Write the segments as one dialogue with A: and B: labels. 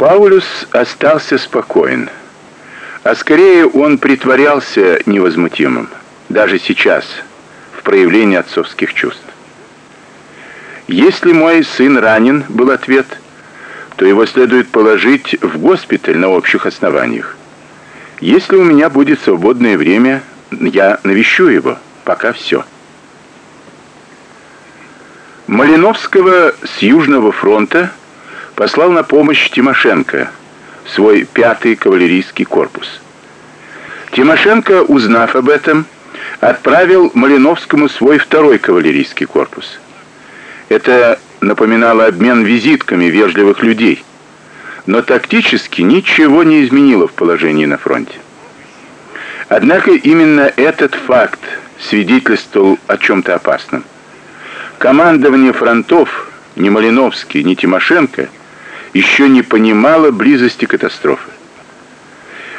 A: Паулюс остался спокоен. А скорее он притворялся невозмутимым, даже сейчас, в проявлении отцовских чувств. Если мой сын ранен, был ответ, то его следует положить в госпиталь на общих основаниях. Если у меня будет свободное время, я навещу его. Пока все. Малиновского с Южного фронта послал на помощь Тимошенко, свой пятый кавалерийский корпус. Тимошенко, узнав об этом, отправил Малиновскому свой второй кавалерийский корпус. Это напоминало обмен визитками вежливых людей, но тактически ничего не изменило в положении на фронте. Однако именно этот факт свидетельствовал о чем то опасном. Командование фронтов, ни Малиновский, ни Тимошенко – еще не понимала близости катастрофы.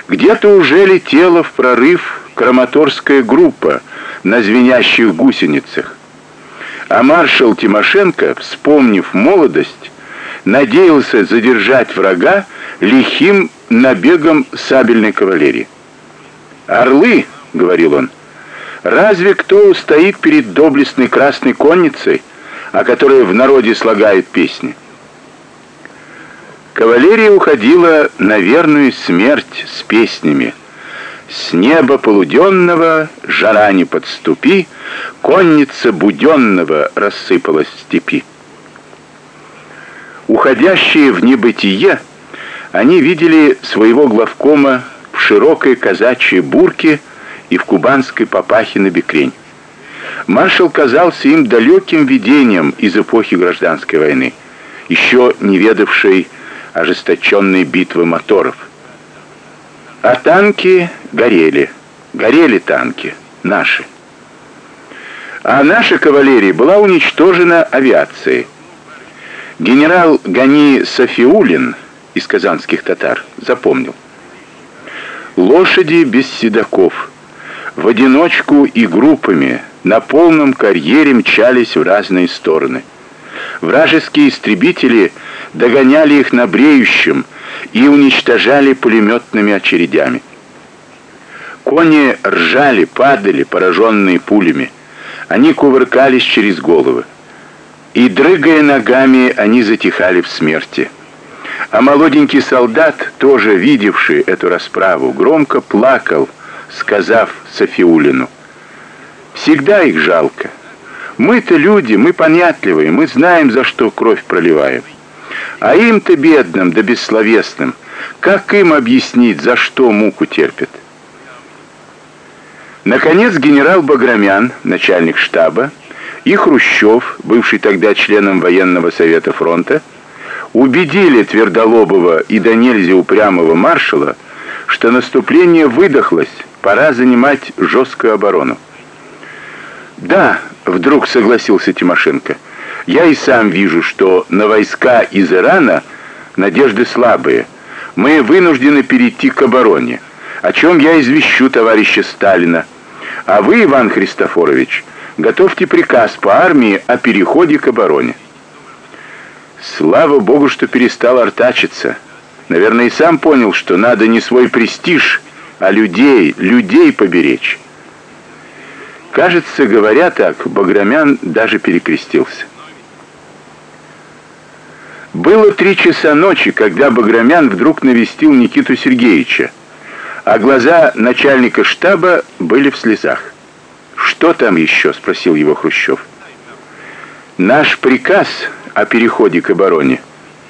A: Где-то уже летела в прорыв краматорская группа на звенящих гусеницах. А маршал Тимошенко, вспомнив молодость, надеялся задержать врага лихим набегом сабельной кавалерии. "Орлы", говорил он. "Разве кто устоит перед доблестной красной конницей, о которой в народе слагают песни?" Кавалерия уходила на верную смерть с песнями. С неба полуденного жара не подступи, конница буденного рассыпалась в степи. Уходящие в небытие, они видели своего главкома в широкой казачьей бурке и в кубанской папахе на бекрень. Маршал казался им далеким видением из эпохи гражданской войны, еще не ведавшей ожесточенной битвы моторов. А танки горели. Горели танки наши. А наша кавалерия была уничтожена авиацией. Генерал Гани Софиулин из казанских татар запомнил. Лошади без седаков в одиночку и группами на полном карьере мчались в разные стороны. Вражеские истребители догоняли их на бреющем и уничтожали пулеметными очередями. Кони ржали, падали, пораженные пулями. Они кувыркались через головы. И дрыгая ногами, они затихали в смерти. А молоденький солдат, тоже видевший эту расправу, громко плакал, сказав Софиулину: "Всегда их жалко. Мы-то люди, мы понятливые, мы знаем, за что кровь проливаем. А им-то бедным да бессловесным, как им объяснить, за что муку терпят? Наконец генерал Баграмян, начальник штаба, и Хрущев, бывший тогда членом военного совета фронта, убедили твердолобого и до нельзя упрямого маршала, что наступление выдохлось, пора занимать жесткую оборону. Да, вдруг согласился Тимошенко. Я и сам вижу, что на войска из Ирана надежды слабые. Мы вынуждены перейти к обороне, о чем я извещу товарища Сталина. А вы, Иван Христофорович, готовьте приказ по армии о переходе к обороне. Слава богу, что перестал артачиться. Наверное, и сам понял, что надо не свой престиж, а людей, людей поберечь. Кажется, говоря так, Баграмян даже перекрестился. Было три часа ночи, когда Баграмян вдруг навестил Никиту Сергеевича, а глаза начальника штаба были в слезах. «Что там еще?» — спросил его Хрущев. «Наш приказ о переходе к обороне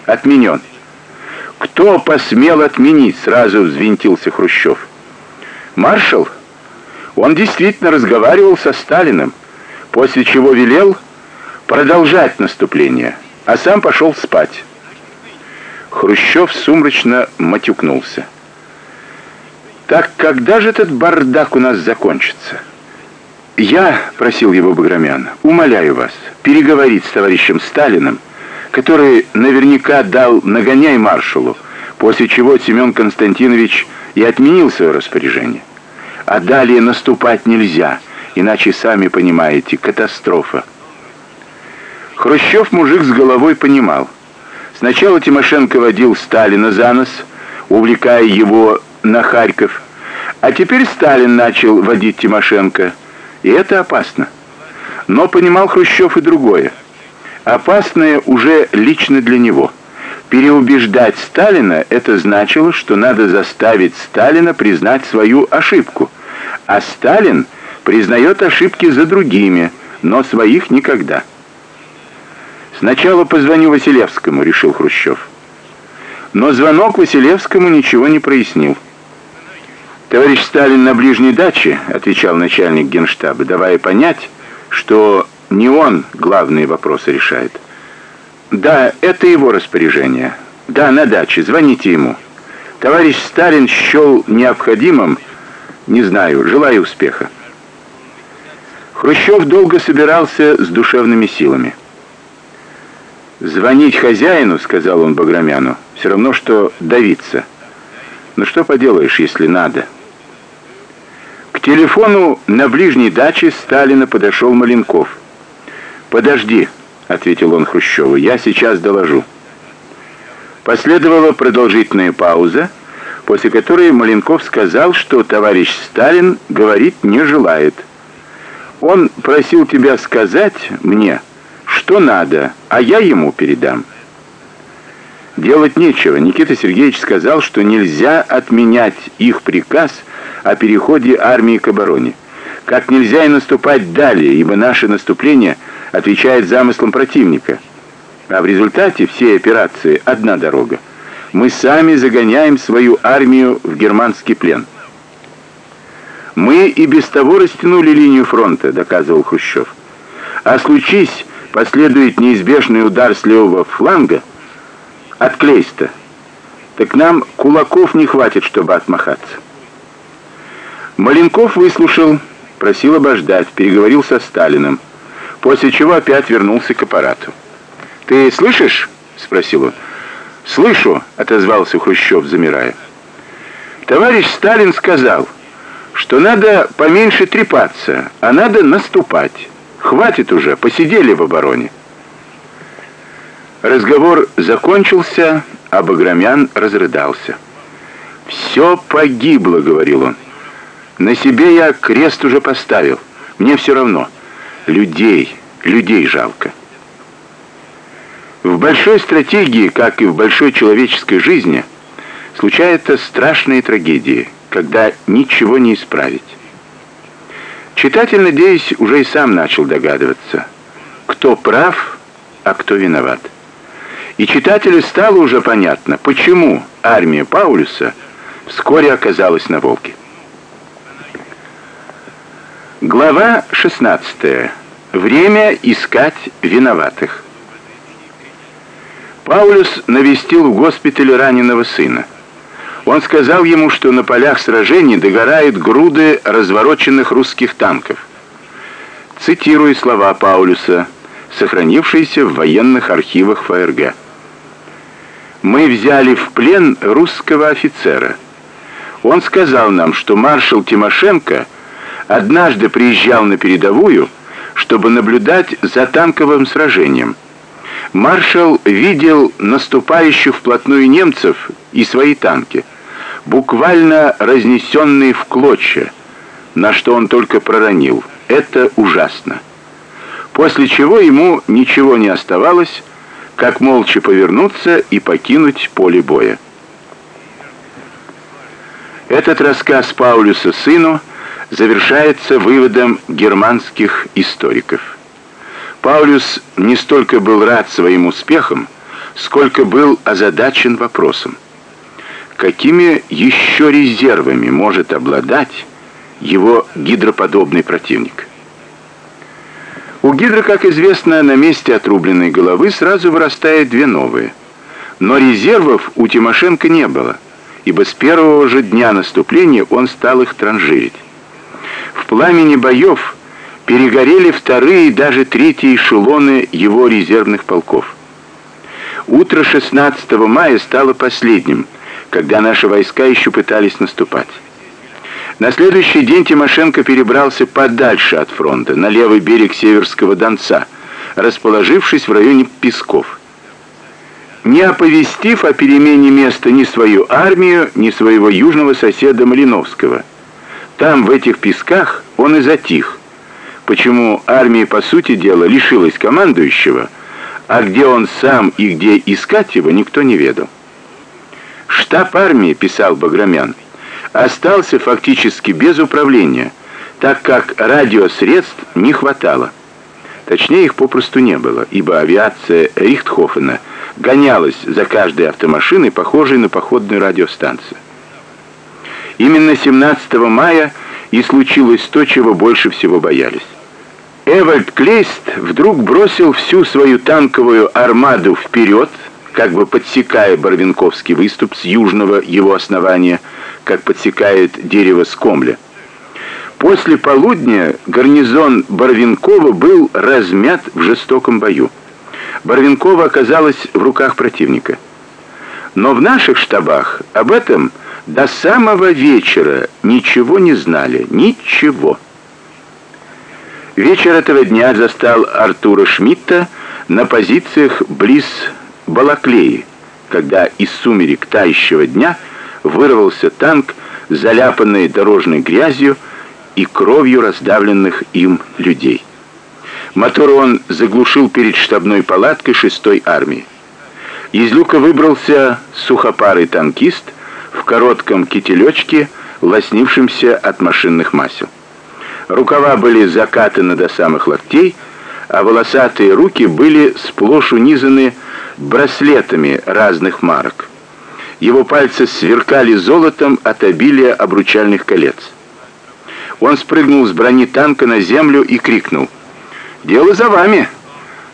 A: отменен». «Кто посмел отменить?» — сразу взвинтился Хрущев. «Маршал?» Он действительно разговаривал со Сталиным, после чего велел продолжать наступление а сам пошел спать. Хрущев сумрачно матюкнулся. Так когда же этот бардак у нас закончится? Я, просил его Баграмян, умоляю вас переговорить с товарищем Сталиным, который наверняка дал нагоняй маршалу, после чего Семен Константинович и отменил свое распоряжение. А далее наступать нельзя, иначе сами понимаете, катастрофа. Хрущев мужик с головой понимал. Сначала Тимошенко водил Сталина за нос, увлекая его на Харьков, а теперь Сталин начал водить Тимошенко, и это опасно. Но понимал Хрущев и другое. Опасное уже лично для него. Переубеждать Сталина это значило, что надо заставить Сталина признать свою ошибку. А Сталин признает ошибки за другими, но своих никогда. Сначала позвоню Василевскому, решил Хрущев. Но звонок Василевскому ничего не прояснил. Товарищ Сталин на ближней даче, отвечал начальник Генштаба, давая понять, что не он главные вопросы решает. Да, это его распоряжение. Да, на даче, звоните ему. Товарищ Сталин счел необходимым, не знаю, желаю успеха. Хрущев долго собирался с душевными силами. Звонить хозяину, сказал он Баграмяну, все равно что давиться. Ну что поделаешь, если надо. К телефону на ближней даче Сталина подошел Маленков. Подожди, ответил он Хрущеву. Я сейчас доложу. Последовала продолжительная пауза, после которой Маленков сказал, что товарищ Сталин говорить не желает. Он просил тебя сказать мне, что надо, а я ему передам. Делать нечего. Никита Сергеевич сказал, что нельзя отменять их приказ о переходе армии к обороне. Как нельзя и наступать далее, ибо наше наступление отвечает замыслам противника. А в результате всей операции одна дорога. Мы сами загоняем свою армию в германский плен. Мы и без того растянули линию фронта, доказывал Хрущев. А случись последует неизбежный удар с левого фланга от Клейста, так нам кулаков не хватит, чтобы отмахаться. Маленков выслушал, просил обождать, переговорил со Сталиным, после чего опять вернулся к аппарату. «Ты слышишь?» — спросил он. «Слышу», — отозвался Хрущев, замирая. «Товарищ Сталин сказал, что надо поменьше трепаться, а надо наступать». Хватит уже, посидели в обороне. Разговор закончился, а Баграмян разрыдался. «Все погибло», — говорил он. «На себе я крест уже поставил. Мне все равно. Людей, людей жалко». В большой стратегии, как и в большой человеческой жизни, случаются страшные трагедии, когда ничего не исправить. Читатель, надеюсь, уже и сам начал догадываться, кто прав, а кто виноват. И читателю стало уже понятно, почему армия Паулюса вскоре оказалась на Волге. Глава 16. Время искать виноватых. Паулюс навестил в госпитале раненого сына. Он сказал ему, что на полях сражений догорают груды развороченных русских танков. Цитирую слова Паулюса, сохранившиеся в военных архивах ФРГ. Мы взяли в плен русского офицера. Он сказал нам, что маршал Тимошенко однажды приезжал на передовую, чтобы наблюдать за танковым сражением. Маршал видел наступающих вплотную немцев и свои танки буквально разнесенные в клочья, на что он только проронил: "Это ужасно". После чего ему ничего не оставалось, как молча повернуться и покинуть поле боя. Этот рассказ Паулюса сыну завершается выводом германских историков. Паулюс не столько был рад своим успехам, сколько был озадачен вопросом: какими еще резервами может обладать его гидроподобный противник. У гидра, как известно, на месте отрубленной головы сразу вырастает две новые. Но резервов у Тимошенко не было, ибо с первого же дня наступления он стал их транжирить. В пламени боев перегорели вторые и даже третьи эшелоны его резервных полков. Утро 16 мая стало последним – когда наши войска еще пытались наступать. На следующий день Тимошенко перебрался подальше от фронта, на левый берег Северского Донца, расположившись в районе Песков. не оповестив о перемене места ни свою армию, ни своего южного соседа Малиновского. Там, в этих песках, он и затих. Почему армия, по сути дела, лишилась командующего, а где он сам и где искать его, никто не ведал. Штаб армии, писал Баграмян, остался фактически без управления, так как радиосредств не хватало. Точнее, их попросту не было, ибо авиация Рихтхофена гонялась за каждой автомашиной, похожей на походную радиостанцию. Именно 17 мая и случилось то, чего больше всего боялись. Эвальд Клейст вдруг бросил всю свою танковую армаду вперед, как бы подсекая Барвинковский выступ с южного его основания, как подсекает дерево с комля. После полудня гарнизон Барвинкова был размят в жестоком бою. Барвинкова оказалась в руках противника. Но в наших штабах об этом до самого вечера ничего не знали, ничего. Вечер этого дня застал Артура Шмидта на позициях близ Балаклеи, когда из сумерек тающего дня вырвался танк, заляпанный дорожной грязью, и кровью раздавленных им людей. Мотор он заглушил перед штабной палаткой шестой армии. Из люка выбрался сухопарый танкист в коротком кителечке, лоснившемся от машинных масел. Рукава были закатаны до самых локтей, а волосатые руки были сплошь унизаны браслетами разных марок. Его пальцы сверкали золотом от обилия обручальных колец. Он спрыгнул с брони танка на землю и крикнул: "Дело за вами.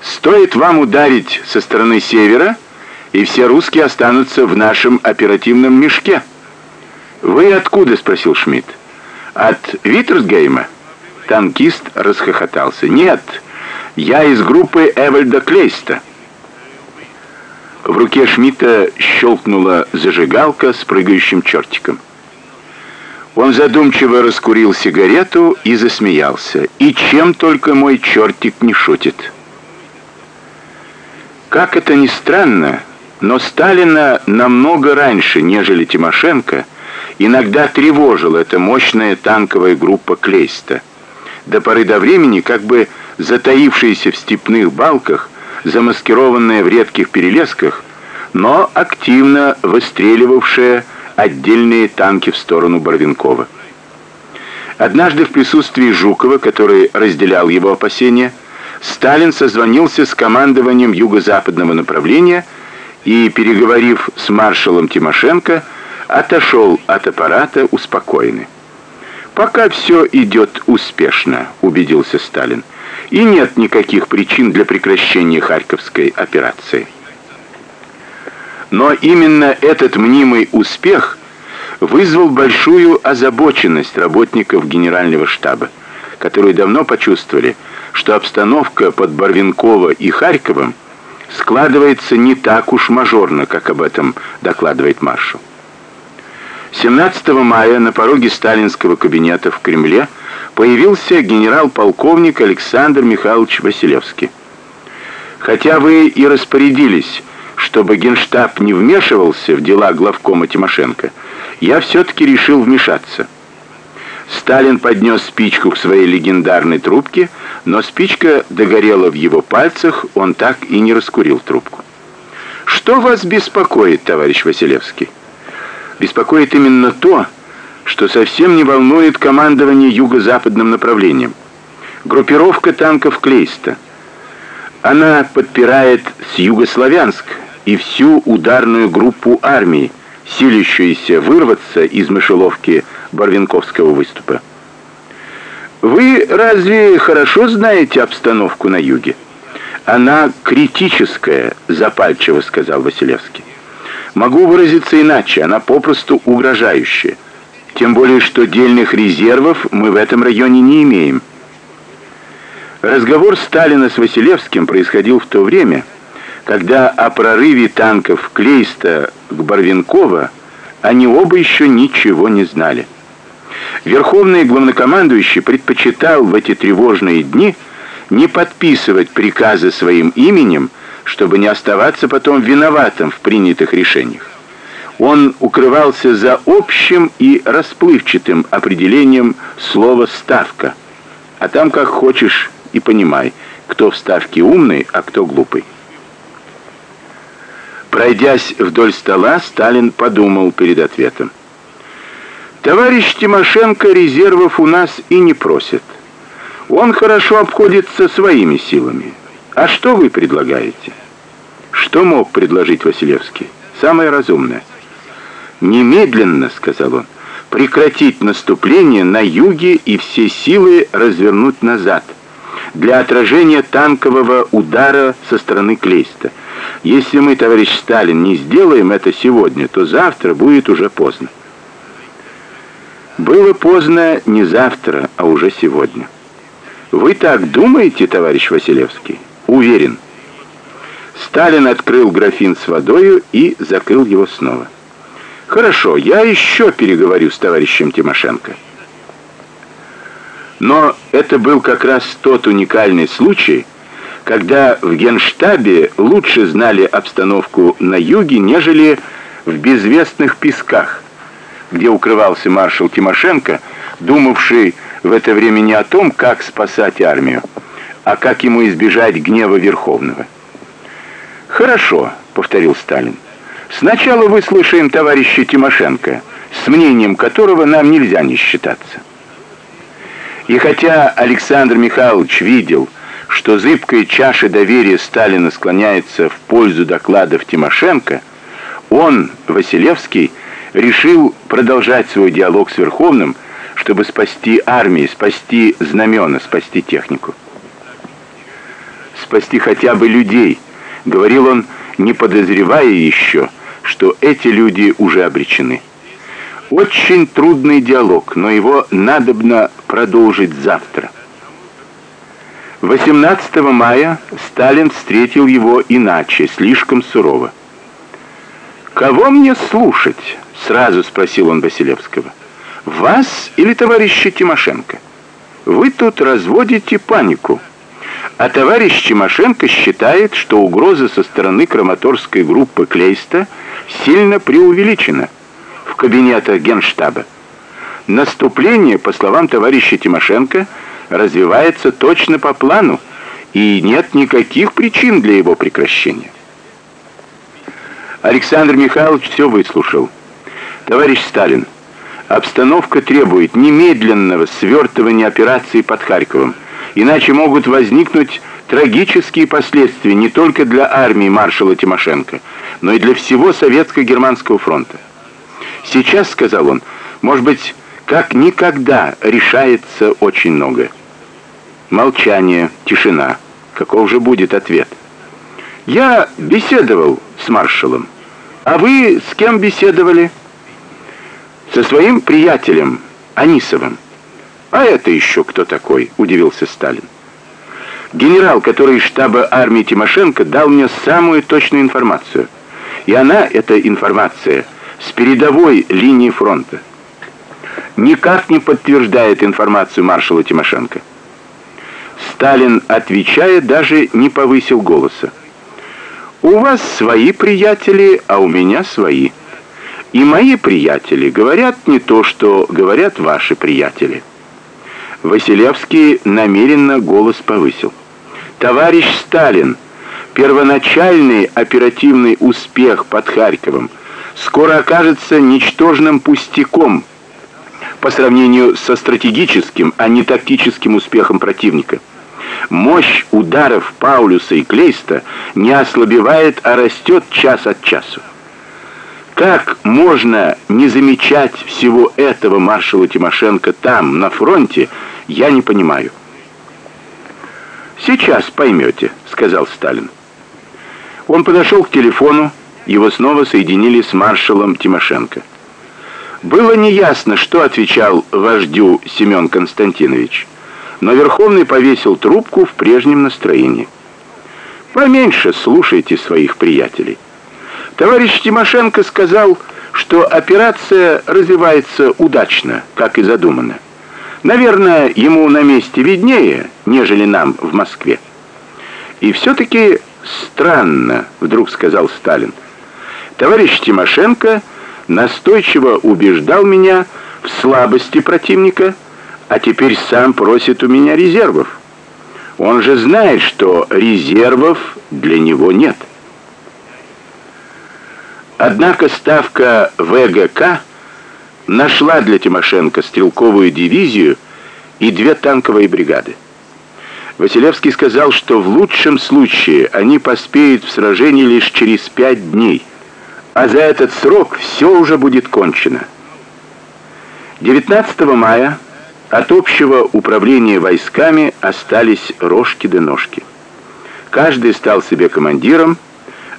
A: Стоит вам ударить со стороны севера, и все русские останутся в нашем оперативном мешке". "Вы откуда?" спросил Шмидт. "От Витерсгейма". Танкист расхохотался. "Нет, я из группы Эвальда Клейста". В руке Шмидта щелкнула зажигалка с прыгающим чертиком. Он задумчиво раскурил сигарету и засмеялся. И чем только мой чертик не шутит. Как это ни странно, но Сталина намного раньше, нежели Тимошенко, иногда тревожила эта мощная танковая группа Клейста. До поры до времени, как бы затаившаяся в степных балках, замаскированная в редких перелесках, но активно выстреливавшая отдельные танки в сторону Барвинкова. Однажды в присутствии Жукова, который разделял его опасения, Сталин созвонился с командованием юго-западного направления и, переговорив с маршалом Тимошенко, отошел от аппарата успокоенный. Пока все идет успешно, убедился Сталин. И нет никаких причин для прекращения Харьковской операции. Но именно этот мнимый успех вызвал большую озабоченность работников генерального штаба, которые давно почувствовали, что обстановка под Барвинково и Харьковом складывается не так уж мажорно, как об этом докладывает маршал. 17 мая на пороге сталинского кабинета в Кремле появился генерал-полковник Александр Михайлович Василевский. Хотя вы и распорядились чтобы Генштаб не вмешивался в дела главкома Тимошенко, я все таки решил вмешаться. Сталин поднес спичку к своей легендарной трубке, но спичка догорела в его пальцах, он так и не раскурил трубку. Что вас беспокоит, товарищ Василевский? Беспокоит именно то, что совсем не волнует командование юго-западным направлением. Группировка танков Клейста. Она подпирает с югославянск и всю ударную группу армии, силящуюся вырваться из мышеловки Барвинковского выступа. Вы разве хорошо знаете обстановку на юге? Она критическая, запальчиво сказал Василевский. Могу выразиться иначе, она попросту угрожающая. Тем более, что дельных резервов мы в этом районе не имеем. Разговор Сталина с Василевским происходил в то время, когда о прорыве танков Клейста к Барвинково они оба еще ничего не знали. Верховный главнокомандующий предпочитал в эти тревожные дни не подписывать приказы своим именем, чтобы не оставаться потом виноватым в принятых решениях. Он укрывался за общим и расплывчатым определением слова ставка. А там как хочешь и понимай, кто в ставке умный, а кто глупый. Пройдясь вдоль стола, Сталин подумал перед ответом. Товарищ Тимошенко резервов у нас и не просит. Он хорошо обходится своими силами. А что вы предлагаете? Что мог предложить Василевский? Самое разумное. Немедленно, сказал он, прекратить наступление на юге и все силы развернуть назад для отражения танкового удара со стороны Клейста. Если мы, товарищ Сталин, не сделаем это сегодня, то завтра будет уже поздно. Было поздно не завтра, а уже сегодня. Вы так думаете, товарищ Василевский? Уверен. Сталин открыл графин с водой и закрыл его снова. Хорошо, я еще переговорю с товарищем Тимошенко. Но это был как раз тот уникальный случай, когда в Генштабе лучше знали обстановку на юге, нежели в безвестных песках где укрывался маршал Тимошенко, думавший в это время не о том, как спасать армию, а как ему избежать гнева Верховного. «Хорошо», — повторил Сталин. «Сначала выслушаем товарища Тимошенко, с мнением которого нам нельзя не считаться». И хотя Александр Михайлович видел, что зыбкая чаша доверия Сталина склоняется в пользу докладов Тимошенко, он, Василевский, решил продолжать свой диалог с Верховным, чтобы спасти армию, спасти знамена, спасти технику. Спасти хотя бы людей, говорил он, не подозревая еще, что эти люди уже обречены. Очень трудный диалог, но его надобно продолжить завтра. 18 мая Сталин встретил его иначе, слишком сурово. Кого мне слушать? сразу спросил он Василевского. Вас или товарища Тимошенко? Вы тут разводите панику. А товарищ Тимошенко считает, что угроза со стороны Краматорской группы Клейста сильно преувеличена в кабинетах Генштаба. Наступление, по словам товарища Тимошенко, развивается точно по плану, и нет никаких причин для его прекращения. Александр Михайлович все выслушал. Товарищ Сталин, обстановка требует немедленного свертывания операции под Харьковом, иначе могут возникнуть трагические последствия не только для армии маршала Тимошенко, но и для всего советско-германского фронта. Сейчас, сказал он, может быть, как никогда решается очень многое. Молчание, тишина. Каков же будет ответ? Я беседовал с маршалом. А вы с кем беседовали? со своим приятелем Анисовым. А это еще кто такой? удивился Сталин. Генерал, который из штаба армии Тимошенко дал мне самую точную информацию. И она эта информация с передовой линии фронта. Никак не подтверждает информацию маршала Тимошенко. Сталин, отвечая, даже не повысил голоса. У вас свои приятели, а у меня свои. И мои приятели говорят не то, что говорят ваши приятели. Василевский намеренно голос повысил. Товарищ Сталин, первоначальный оперативный успех под Харьковом скоро окажется ничтожным пустяком по сравнению со стратегическим, а не тактическим успехом противника. Мощь ударов Паулюса и Клейста не ослабевает, а растет час от часу. Как можно не замечать всего этого маршала Тимошенко там, на фронте, я не понимаю. Сейчас поймете», — сказал Сталин. Он подошел к телефону, его снова соединили с маршалом Тимошенко. Было неясно, что отвечал вождю Семен Константинович, но Верховный повесил трубку в прежнем настроении. Поменьше слушайте своих приятелей. Товарищ Тимошенко сказал, что операция развивается удачно, как и задумано. Наверное, ему на месте виднее, нежели нам в Москве. И все таки странно, вдруг сказал Сталин. Товарищ Тимошенко настойчиво убеждал меня в слабости противника, а теперь сам просит у меня резервов. Он же знает, что резервов для него нет. Однако ставка ВГК нашла для Тимошенко стрелковую дивизию и две танковые бригады. Василевский сказал, что в лучшем случае они поспеют в сражении лишь через пять дней, а за этот срок все уже будет кончено. 19 мая от общего управления войсками остались рожки да ножки. Каждый стал себе командиром,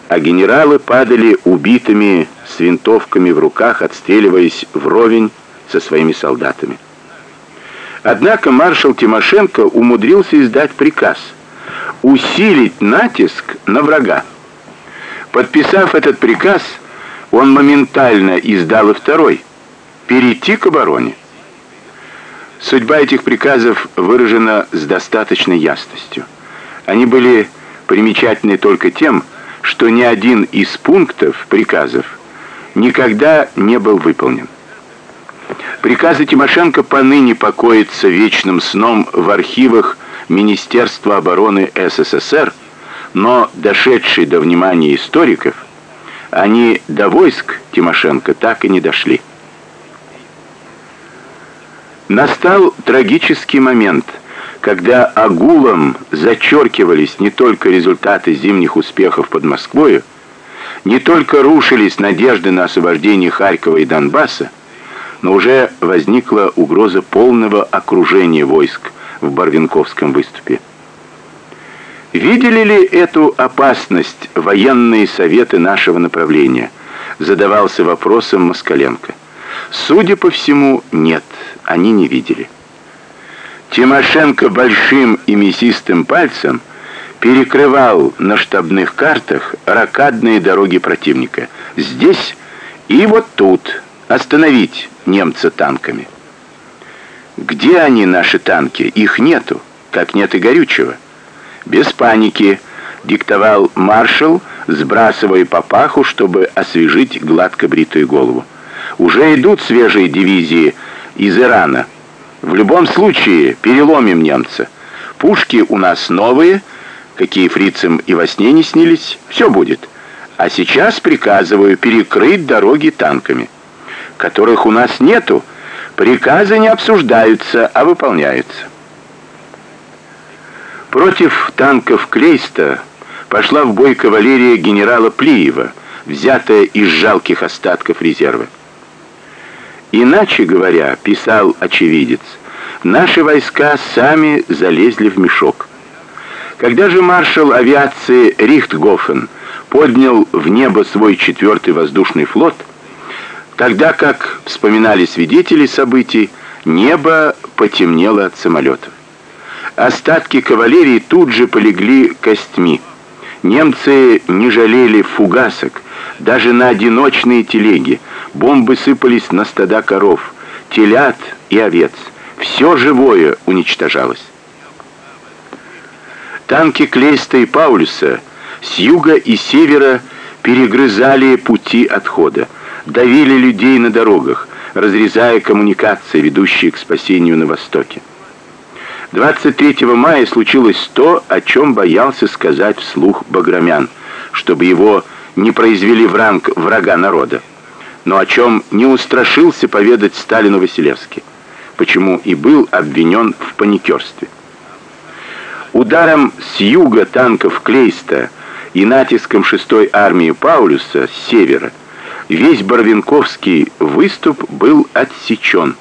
A: а генералы падали убитыми с винтовками в руках, отстреливаясь вровень со своими солдатами. Однако маршал Тимошенко умудрился издать приказ усилить натиск на врага. Подписав этот приказ, он моментально издал и второй перейти к обороне. Судьба этих приказов выражена с достаточной ясностью. Они были примечательны только тем, что ни один из пунктов приказов никогда не был выполнен. Приказы Тимошенко поныне покоятся вечным сном в архивах Министерства обороны СССР, но дошедшие до внимания историков, они до войск Тимошенко так и не дошли. Настал трагический момент, когда агулом зачеркивались не только результаты зимних успехов под Москвой, не только рушились надежды на освобождение Харькова и Донбасса, но уже возникла угроза полного окружения войск в Барвинковском выступе. Видели ли эту опасность военные советы нашего направления? Задавался вопросом Москаленко. Судя по всему, нет, они не видели. Тимошенко большим и мясистым пальцем перекрывал на штабных картах ракадные дороги противника. Здесь и вот тут остановить немца танками. Где они, наши танки? Их нету, как нет и горючего. Без паники, диктовал маршал, сбрасывая папаху, чтобы освежить гладко бритую голову. Уже идут свежие дивизии из Ирана. В любом случае переломим немца. Пушки у нас новые, какие фрицам и во сне не снились. Все будет. А сейчас приказываю перекрыть дороги танками, которых у нас нету. Приказы не обсуждаются, а выполняются. Против танков Клейста пошла в бой кавалерия генерала Плиева, взятая из жалких остатков резерва. Иначе говоря, писал очевидец, наши войска сами залезли в мешок. Когда же маршал авиации Рихтгофен поднял в небо свой четвертый воздушный флот, тогда как вспоминали свидетели событий, небо потемнело от самолетов. Остатки кавалерии тут же полегли костьми. Немцы не жалели фугасок, даже на одиночные телеги. Бомбы сыпались на стада коров, телят и овец. Все живое уничтожалось. Танки Клейста и Паулюса с юга и севера перегрызали пути отхода, давили людей на дорогах, разрезая коммуникации, ведущие к спасению на востоке. 23 мая случилось то, о чем боялся сказать вслух Баграмян, чтобы его не произвели в ранг врага народа, но о чем не устрашился поведать Сталину Василевский, почему и был обвинен в паникерстве. Ударом с юга танков Клейста и натиском 6-й армии Паулюса с севера весь Барвинковский выступ был отсечен,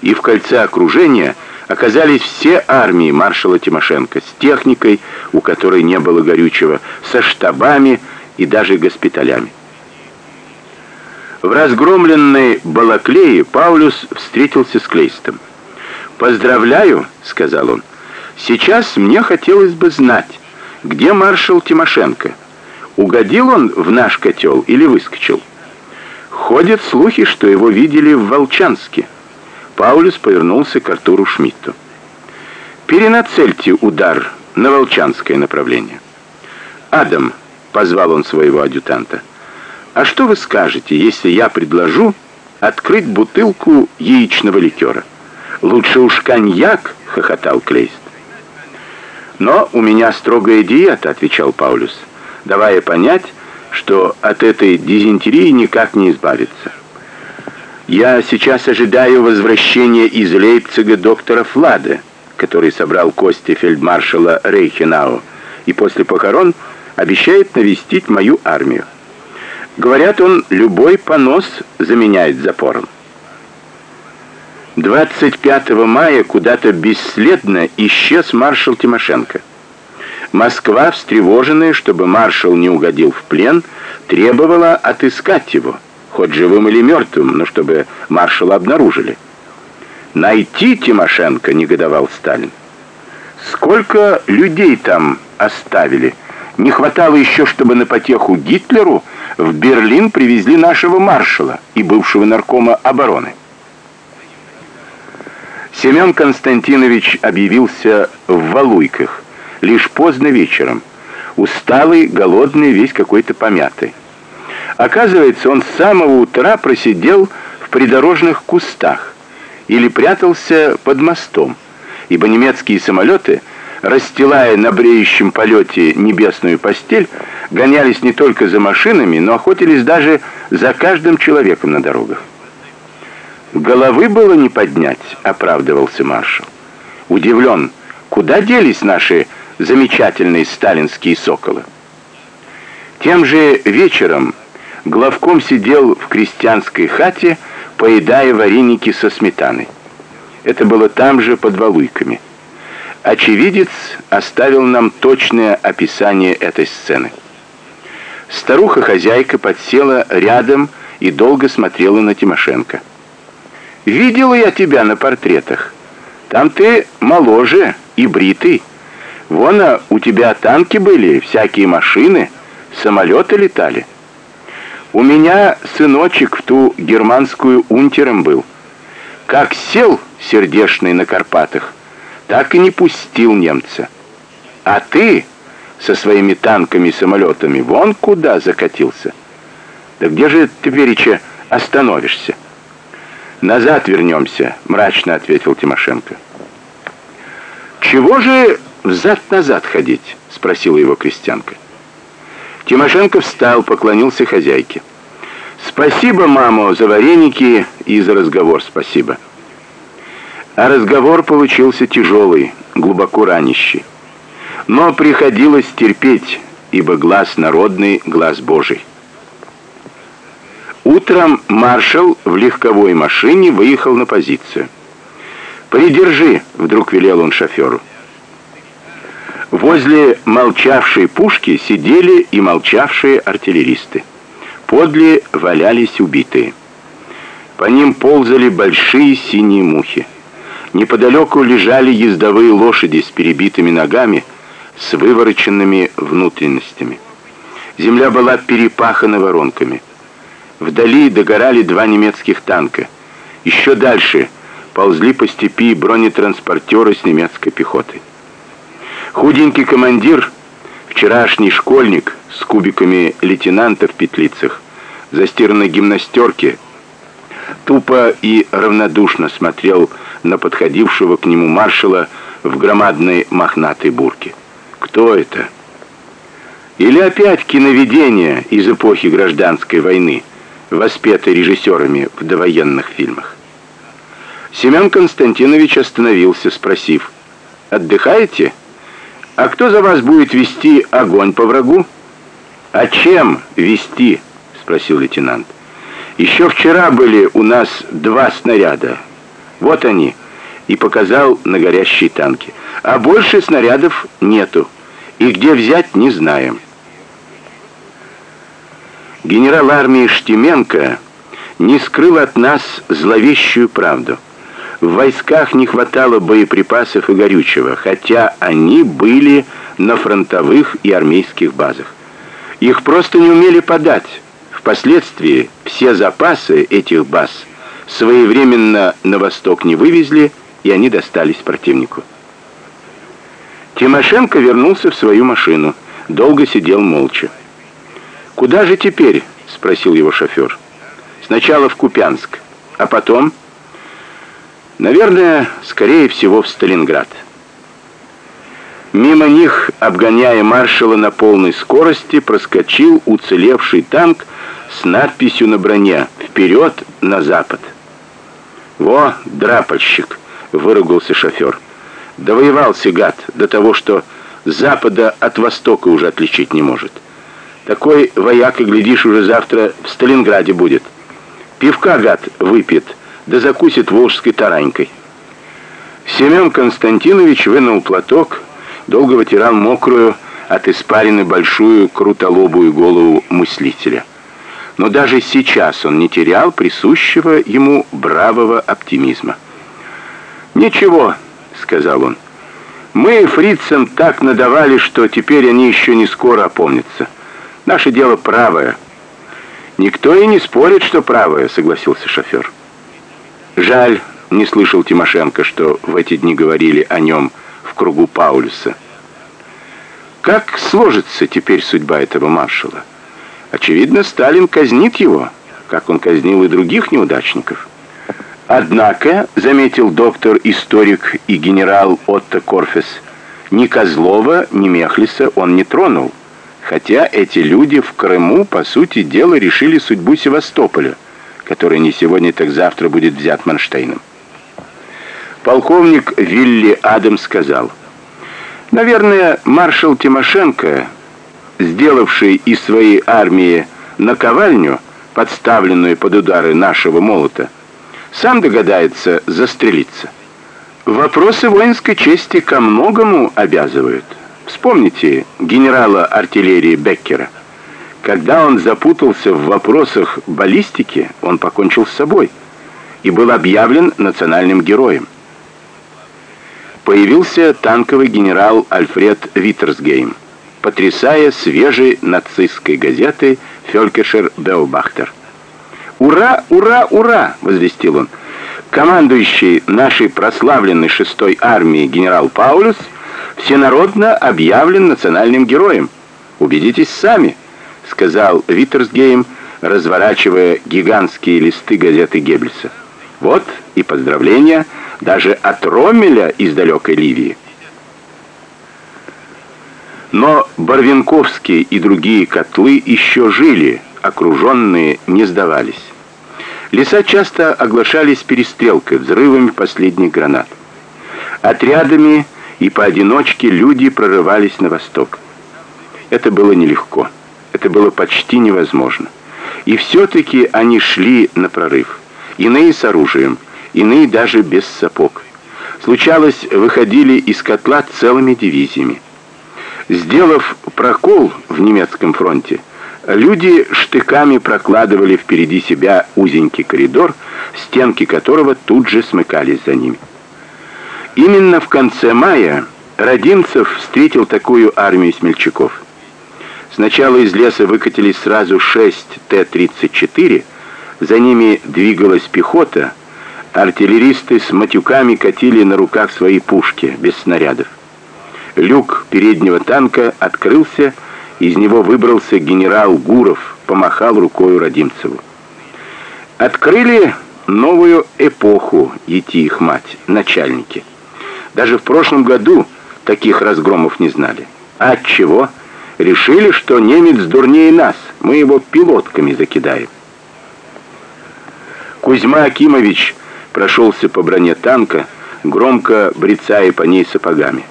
A: и в кольце окружения – оказались все армии маршала Тимошенко с техникой, у которой не было горючего, со штабами и даже госпиталями. В разгромленной Балаклее Паулюс встретился с Клейстом. «Поздравляю», — сказал он. «Сейчас мне хотелось бы знать, где маршал Тимошенко? Угодил он в наш котел или выскочил? Ходят слухи, что его видели в Волчанске». Паулюс повернулся к Артуру Шмидту. «Перенацельте удар на Волчанское направление». Адам, позвал он своего адъютанта. А что вы скажете, если я предложу открыть бутылку яичного ликера? Лучше уж коньяк, хохотал Клейст. Но у меня строгая диета, отвечал Паулюс, давая понять, что от этой дизентерии никак не избавиться. Я сейчас ожидаю возвращения из Лейпцига доктора Флада, который собрал кости фельдмаршала Рейхенау, и после похорон обещает навестить мою армию. Говорят, он любой понос заменяет запором. 25 мая куда-то бесследно исчез маршал Тимошенко. Москва, встревоженная, чтобы маршал не угодил в плен, требовала отыскать его, хоть живым или мертвым, но чтобы маршала обнаружили. «Найти Тимошенко!» — негодовал Сталин. «Сколько людей там оставили? Не хватало еще, чтобы на потеху Гитлеру в Берлин привезли нашего маршала и бывшего наркома обороны». Семен Константинович объявился в Валуйках лишь поздно вечером. Усталый, голодный, весь какой-то помятый. Оказывается, он с самого утра просидел в придорожных кустах или прятался под мостом, ибо немецкие самолеты, расстилая на бреющем полете небесную постель, гонялись не только за машинами, но охотились даже за каждым человеком на дорогах. Головы было не поднять, оправдывался маршал. Удивлен, куда делись наши замечательные сталинские соколы? Тем же вечером главком сидел в крестьянской хате, поедая вареники со сметаной. Это было там же под Валуйками. Очевидец оставил нам точное описание этой сцены. Старуха-хозяйка подсела рядом и долго смотрела на Тимошенко. Видела я тебя на портретах. Там ты моложе и бритый. Вон, а у тебя танки были, всякие машины, самолеты летали. У меня сыночек в ту германскую унтером был. Как сел сердешный на Карпатах, так и не пустил немца. А ты со своими танками и самолетами вон куда закатился. Да где же ты, Верича, остановишься? «Назад вернемся», — мрачно ответил Тимошенко. «Чего же взад-назад ходить?» — спросила его крестьянка. Тимошенко встал, поклонился хозяйке. «Спасибо, мамо, за вареники и за разговор спасибо». А разговор получился тяжелый, глубоко ранящий. Но приходилось терпеть, ибо глаз народный — глаз Божий. Утром маршал в легковой машине выехал на позицию. «Придержи», — вдруг велел он шоферу. Возле молчавшей пушки сидели и молчавшие артиллеристы. Подле валялись убитые. По ним ползали большие синие мухи. Неподалеку лежали ездовые лошади с перебитыми ногами, с вывороченными внутренностями. Земля была перепахана воронками. Вдали догорали два немецких танка. Еще дальше ползли по степи бронетранспортеры с немецкой пехотой. Худенький командир, вчерашний школьник с кубиками лейтенанта в петлицах, застиранной гимнастерке, тупо и равнодушно смотрел на подходившего к нему маршала в громадной мохнатой бурке. Кто это? Или опять киновидение из эпохи гражданской войны? воспетой режиссерами в довоенных фильмах. Семен Константинович остановился, спросив, «Отдыхаете? А кто за вас будет вести огонь по врагу?» «А чем вести?» — спросил лейтенант. «Еще вчера были у нас два снаряда. Вот они» и показал на горящие танки. А больше снарядов нету. И где взять, не знаем. Генерал армии Штеменко не скрыл от нас зловещую правду. В войсках не хватало боеприпасов и горючего, хотя они были на фронтовых и армейских базах. Их просто не умели подать. Впоследствии все запасы этих баз своевременно на восток не вывезли, и они достались противнику. Тимошенко вернулся в свою машину, долго сидел молча. «Куда же теперь?» — спросил его шофер. «Сначала в Купянск, а потом...» «Наверное, скорее всего, в Сталинград». Мимо них, обгоняя маршала на полной скорости, проскочил уцелевший танк с надписью на броне «Вперед на запад». «Во, драпальщик!» — выругался шофер. «Довоевался, гад, до того, что запада от востока уже отличить не может. Такой вояк, и глядишь, уже завтра в Сталинграде будет. Пивка, гад, выпьет, да закусит волжской таранькой». Семен Константинович вынул платок, долго вытирал мокрую от испарины большую крутолобую голову мыслителя. Но даже сейчас он не терял присущего ему бравого оптимизма. «Ничего», — сказал он, — «мы фрицам так надавали, что теперь они еще не скоро опомнятся. Наше дело правое». «Никто и не спорит, что правое», — согласился шофер. «Жаль», — не слышал Тимошенко, что в эти дни говорили о нем кругу Паулюса. Как сложится теперь судьба этого маршала? Очевидно, Сталин казнит его, как он казнил и других неудачников. Однако, заметил доктор-историк и генерал Отто Корфес, ни Козлова, ни Мехлиса он не тронул, хотя эти люди в Крыму, по сути дела, решили судьбу Севастополя, который не сегодня, так завтра будет взят Манштейном. Полковник Вилли Адамс сказал, Наверное, маршал Тимошенко, сделавший из своей армии наковальню, подставленную под удары нашего молота, сам догадается застрелиться. Вопросы воинской чести ко многому обязывают. Вспомните генерала артиллерии Беккера. Когда он запутался в вопросах баллистики, он покончил с собой и был объявлен национальным героем появился танковый генерал Альфред Виттерсгейм, потрясая свежей нацистской газетой «Фелькешер Беобахтер». «Ура, ура, ура!» — возвестил он. «Командующий нашей прославленной шестой армией генерал Паулюс всенародно объявлен национальным героем. Убедитесь сами», — сказал Виттерсгейм, разворачивая гигантские листы газеты Геббельса. «Вот и поздравления» даже от Роммеля из далекой Ливии. Но Барвинковские и другие котлы еще жили, окруженные не сдавались. Леса часто оглашались перестрелкой, взрывами последних гранат. Отрядами и поодиночке люди прорывались на восток. Это было нелегко. Это было почти невозможно. И все-таки они шли на прорыв. Иные с оружием, иные даже без сапог. Случалось, выходили из котла целыми дивизиями. Сделав прокол в немецком фронте, люди штыками прокладывали впереди себя узенький коридор, стенки которого тут же смыкались за ними. Именно в конце мая Родимцев встретил такую армию смельчаков. Сначала из леса выкатились сразу шесть Т-34, за ними двигалась пехота, Артиллеристы с матюками катили на руках свои пушки без снарядов. Люк переднего танка открылся, из него выбрался генерал Гуров, помахал рукой Родимцеву. Открыли новую эпоху, ети их мать, начальники. Даже в прошлом году таких разгромов не знали. А от чего? Решили, что немец дурнее нас, мы его пилотками закидаем. Кузьма Акимович прошелся по броне танка, громко брецая по ней сапогами.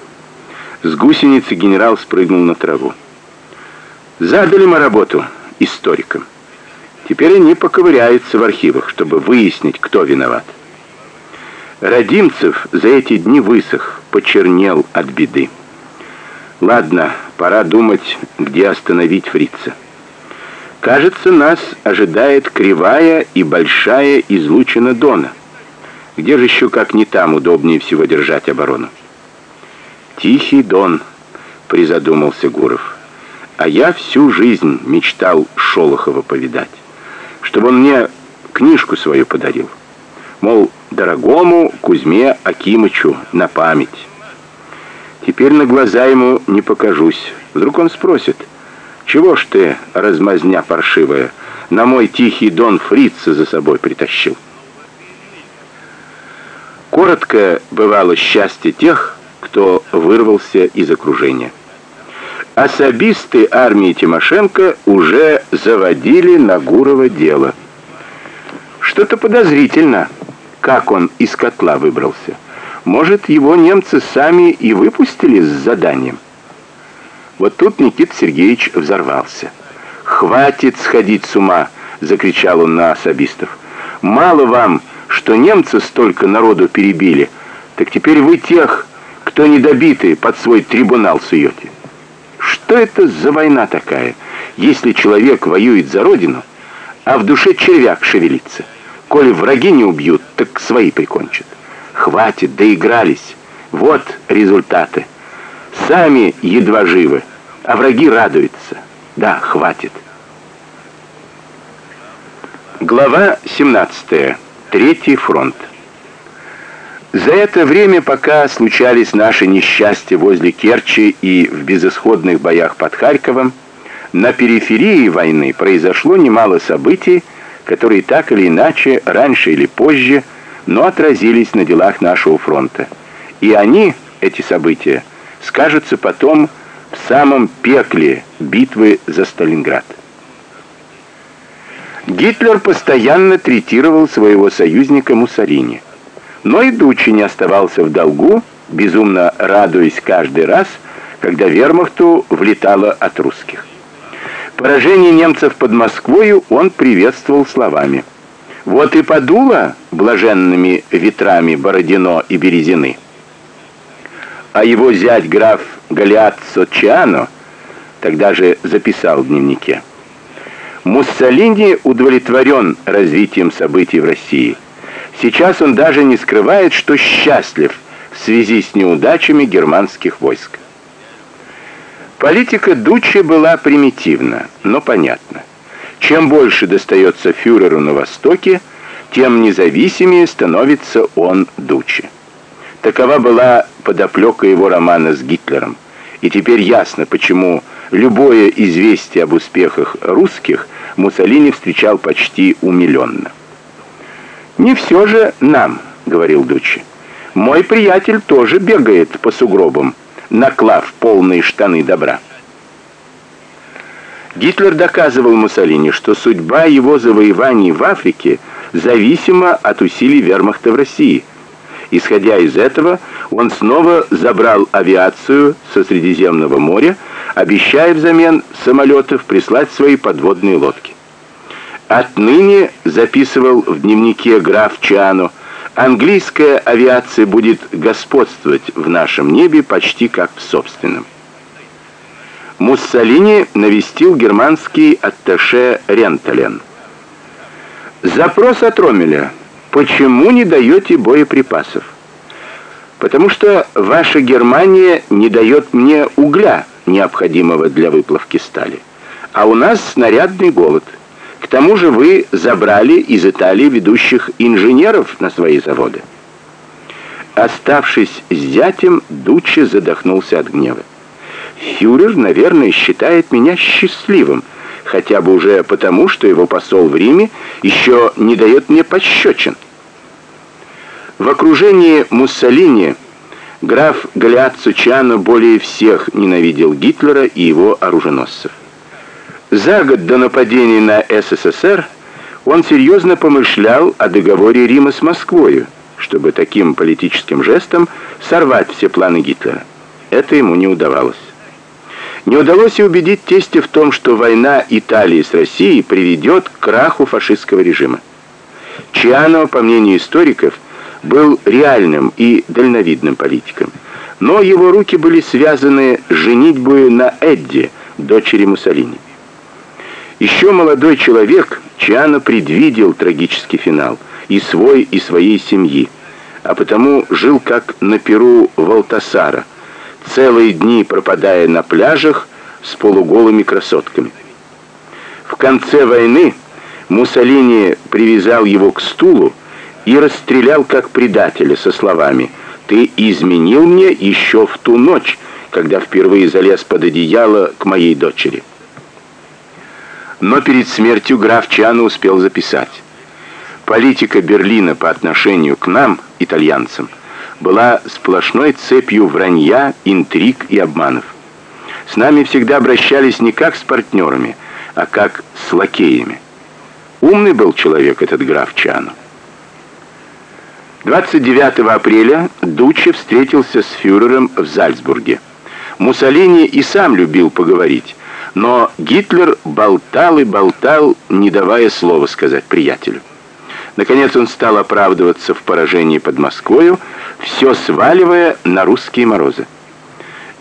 A: С гусеницы генерал спрыгнул на траву. Задали мы работу историкам. Теперь они поковыряются в архивах, чтобы выяснить, кто виноват. Родимцев за эти дни высох, почернел от беды. Ладно, пора думать, где остановить фрица. Кажется, нас ожидает кривая и большая излучина Дона. Где же еще, как не там, удобнее всего держать оборону? Тихий Дон, призадумался Гуров. А я всю жизнь мечтал Шолохова повидать, чтобы он мне книжку свою подарил. Мол, дорогому Кузьме Акимычу на память. Теперь на глаза ему не покажусь. Вдруг он спросит, «Чего ж ты, размазня паршивая, на мой тихий дон фрица за собой притащил?» Коротко бывало счастье тех, кто вырвался из окружения. Особисты армии Тимошенко уже заводили на Гурова дело. Что-то подозрительно, как он из котла выбрался. Может, его немцы сами и выпустили с заданием. Вот тут Никита Сергеевич взорвался. «Хватит сходить с ума!» — закричал он на особистов. «Мало вам, что немцы столько народу перебили, так теперь вы тех, кто недобитый, под свой трибунал суете. Что это за война такая, если человек воюет за родину, а в душе червяк шевелится? Коли враги не убьют, так свои прикончат. Хватит, доигрались. Вот результаты. Сами едва живы, а враги радуются. Да, хватит. Глава 17. Третий фронт. За это время, пока случались наши несчастья возле Керчи и в безысходных боях под Харьковом, на периферии войны произошло немало событий, которые так или иначе, раньше или позже, но отразились на делах нашего фронта. И они, эти события, скажутся потом в самом пекле битвы за Сталинград. Гитлер постоянно третировал своего союзника Муссолини – но и Дучи не оставался в долгу, безумно радуясь каждый раз, когда вермахту влетало от русских. Поражение немцев под Москвою он приветствовал словами. «Вот и подуло блаженными ветрами Бородино и Березины». А его зять граф Галиат Сочиано тогда же записал в дневнике. Муссолини удовлетворен развитием событий в России – Сейчас он даже не скрывает, что счастлив в связи с неудачами германских войск. Политика Дуччи была примитивна, но понятна. Чем больше достается фюреру на Востоке, тем независимее становится он Дуччи. Такова была подоплека его романа с Гитлером. И теперь ясно, почему любое известие об успехах русских Муссолини встречал почти умиленно. «Не все же нам», — говорил Дуччи. «Мой приятель тоже бегает по сугробам, наклав полные штаны добра». Гитлер доказывал Муссолини, что судьба его завоеваний в Африке зависима от усилий вермахта в России. Исходя из этого, он снова забрал авиацию со Средиземного моря, обещая взамен самолетов прислать свои подводные лодки. Отныне, записывал в дневнике граф Чано, английская авиация будет господствовать в нашем небе почти как в собственном. Муссолини навестил германский атташе Рентален. Запрос от Ромеля. Почему не даете боеприпасов? Потому что ваша Германия не дает мне угля, необходимого для выплавки стали. А у нас снарядный голод – к тому же вы забрали из Италии ведущих инженеров на свои заводы. Оставшись с зятем, Дуччи задохнулся от гнева. Фюрер, наверное, считает меня счастливым, хотя бы уже потому, что его посол в Риме еще не дает мне пощечин. В окружении Муссолини граф Галиаццо более всех ненавидел Гитлера и его оруженосцев. За год до нападения на СССР он серьезно помышлял о договоре Рима с Москвой, чтобы таким политическим жестом сорвать все планы Гитлера. Это ему не удавалось. Не удалось и убедить тестя в том, что война Италии с Россией приведет к краху фашистского режима. Чиано, по мнению историков, был реальным и дальновидным политиком, но его руки были связаны женитьбой на Эдди, дочери Муссолини. Еще молодой человек Чиано предвидел трагический финал и свой, и своей семьи, а потому жил как на перу Валтасара, целые дни пропадая на пляжах с полуголыми красотками. В конце войны Муссолини привязал его к стулу и расстрелял как предателя со словами ты изменил мне еще в ту ночь, когда впервые залез под одеяло к моей дочери. Но перед смертью граф Чано успел записать. Политика Берлина по отношению к нам, итальянцам, была сплошной цепью вранья, интриг и обманов. С нами всегда обращались не как с партнерами, а как с лакеями. Умный был человек этот граф Чано. 29 апреля Дуччи встретился с фюрером в Зальцбурге. Муссолини и сам любил поговорить, но Гитлер болтал и болтал, не давая слова сказать приятелю. Наконец он стал оправдываться в поражении под Москвою, все сваливая на русские морозы.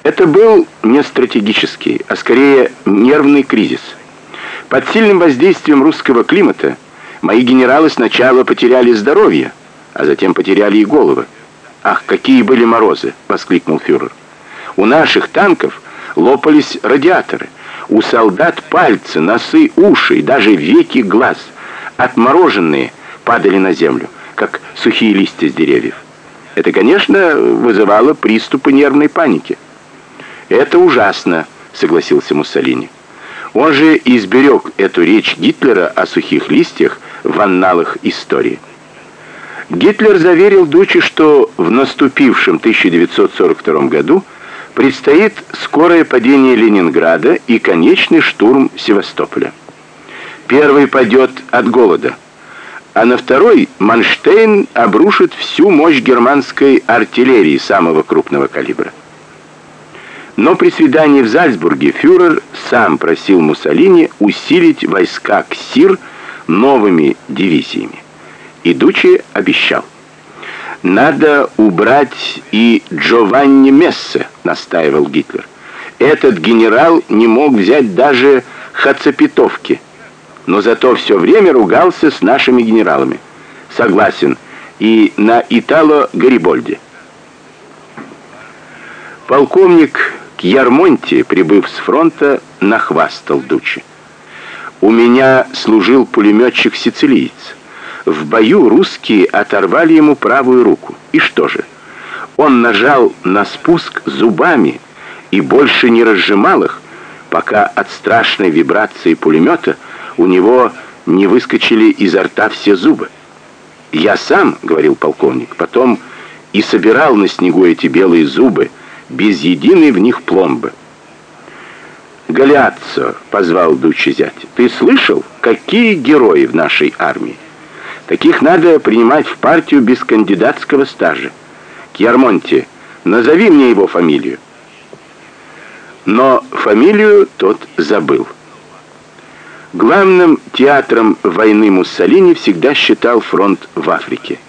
A: Это был не стратегический, а скорее нервный кризис. Под сильным воздействием русского климата мои генералы сначала потеряли здоровье, а затем потеряли и головы. «Ах, какие были морозы!» — воскликнул фюрер. «У наших танков лопались радиаторы, у солдат пальцы, носы, уши и даже веки глаз, отмороженные, падали на землю, как сухие листья с деревьев. Это, конечно, вызывало приступы нервной паники. «Это ужасно», — согласился Муссолини. Он же изберег эту речь Гитлера о сухих листьях в анналах истории. Гитлер заверил Дучи, что в наступившем 1942 году предстоит скорое падение Ленинграда и конечный штурм Севастополя. Первый падет от голода, а на второй Манштейн обрушит всю мощь германской артиллерии самого крупного калибра. Но при свидании в Зальцбурге фюрер сам просил Муссолини усилить войска КСИР новыми дивизиями. И Дучи обещал. «Надо убрать и Джованни Мессе», — настаивал Гитлер. «Этот генерал не мог взять даже Хацапетовки, но зато все время ругался с нашими генералами. Согласен, и на Итало Гарибольде». Полковник Кьярмонти, прибыв с фронта, нахвастал Дучи. «У меня служил пулеметчик-сицилиец. В бою русские оторвали ему правую руку. И что же? Он нажал на спуск зубами и больше не разжимал их, пока от страшной вибрации пулемета у него не выскочили изо рта все зубы. «Я сам, — говорил полковник, — потом и собирал на снегу эти белые зубы, без единой в них пломбы. «Галиатцо», — позвал Дуччи зять, — «ты слышал, какие герои в нашей армии? Таких надо принимать в партию без кандидатского стажа. Кьярмонти, назови мне его фамилию». Но фамилию тот забыл. Главным театром войны Муссолини всегда считал фронт в Африке.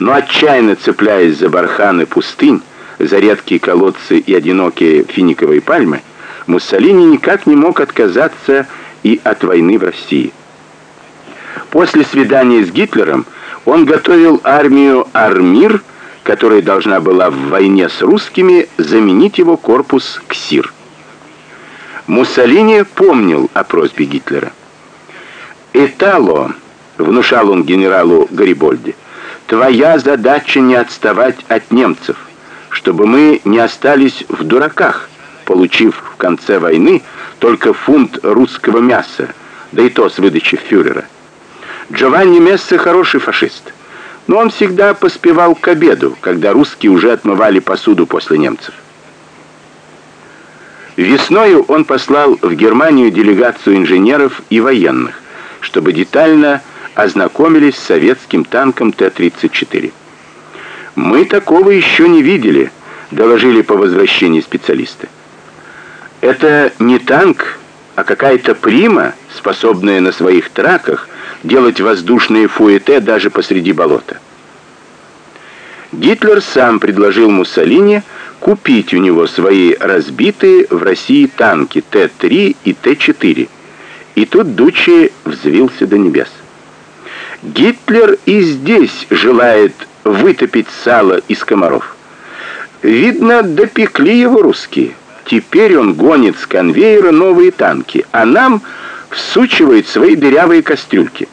A: Но отчаянно цепляясь за барханы пустынь, за редкие колодцы и одинокие финиковые пальмы, Муссолини никак не мог отказаться и от войны в России. После свидания с Гитлером он готовил армию Армир, которая должна была в войне с русскими заменить его корпус Ксир. Муссолини помнил о просьбе Гитлера. «Этало», — внушал он генералу Гарибольди, — «твоя задача не отставать от немцев чтобы мы не остались в дураках, получив в конце войны только фунт русского мяса, да и то с выдачи фюрера. Джованни Мессе хороший фашист, но он всегда поспевал к обеду, когда русские уже отмывали посуду после немцев. Весною он послал в Германию делегацию инженеров и военных, чтобы детально ознакомились с советским танком Т-34. «Мы такого еще не видели», — доложили по возвращении специалисты. «Это не танк, а какая-то прима, способная на своих траках делать воздушные фуэте даже посреди болота». Гитлер сам предложил Муссолини купить у него свои разбитые в России танки Т-3 и Т-4. И тут Дучи взвился до небес. Гитлер и здесь желает вытопить сало из комаров. Видно, допекли его русские. Теперь он гонит с конвейера новые танки, а нам всучивает свои дырявые кастрюльки.